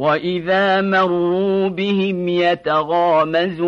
وإذا مروا بهم يتغامزون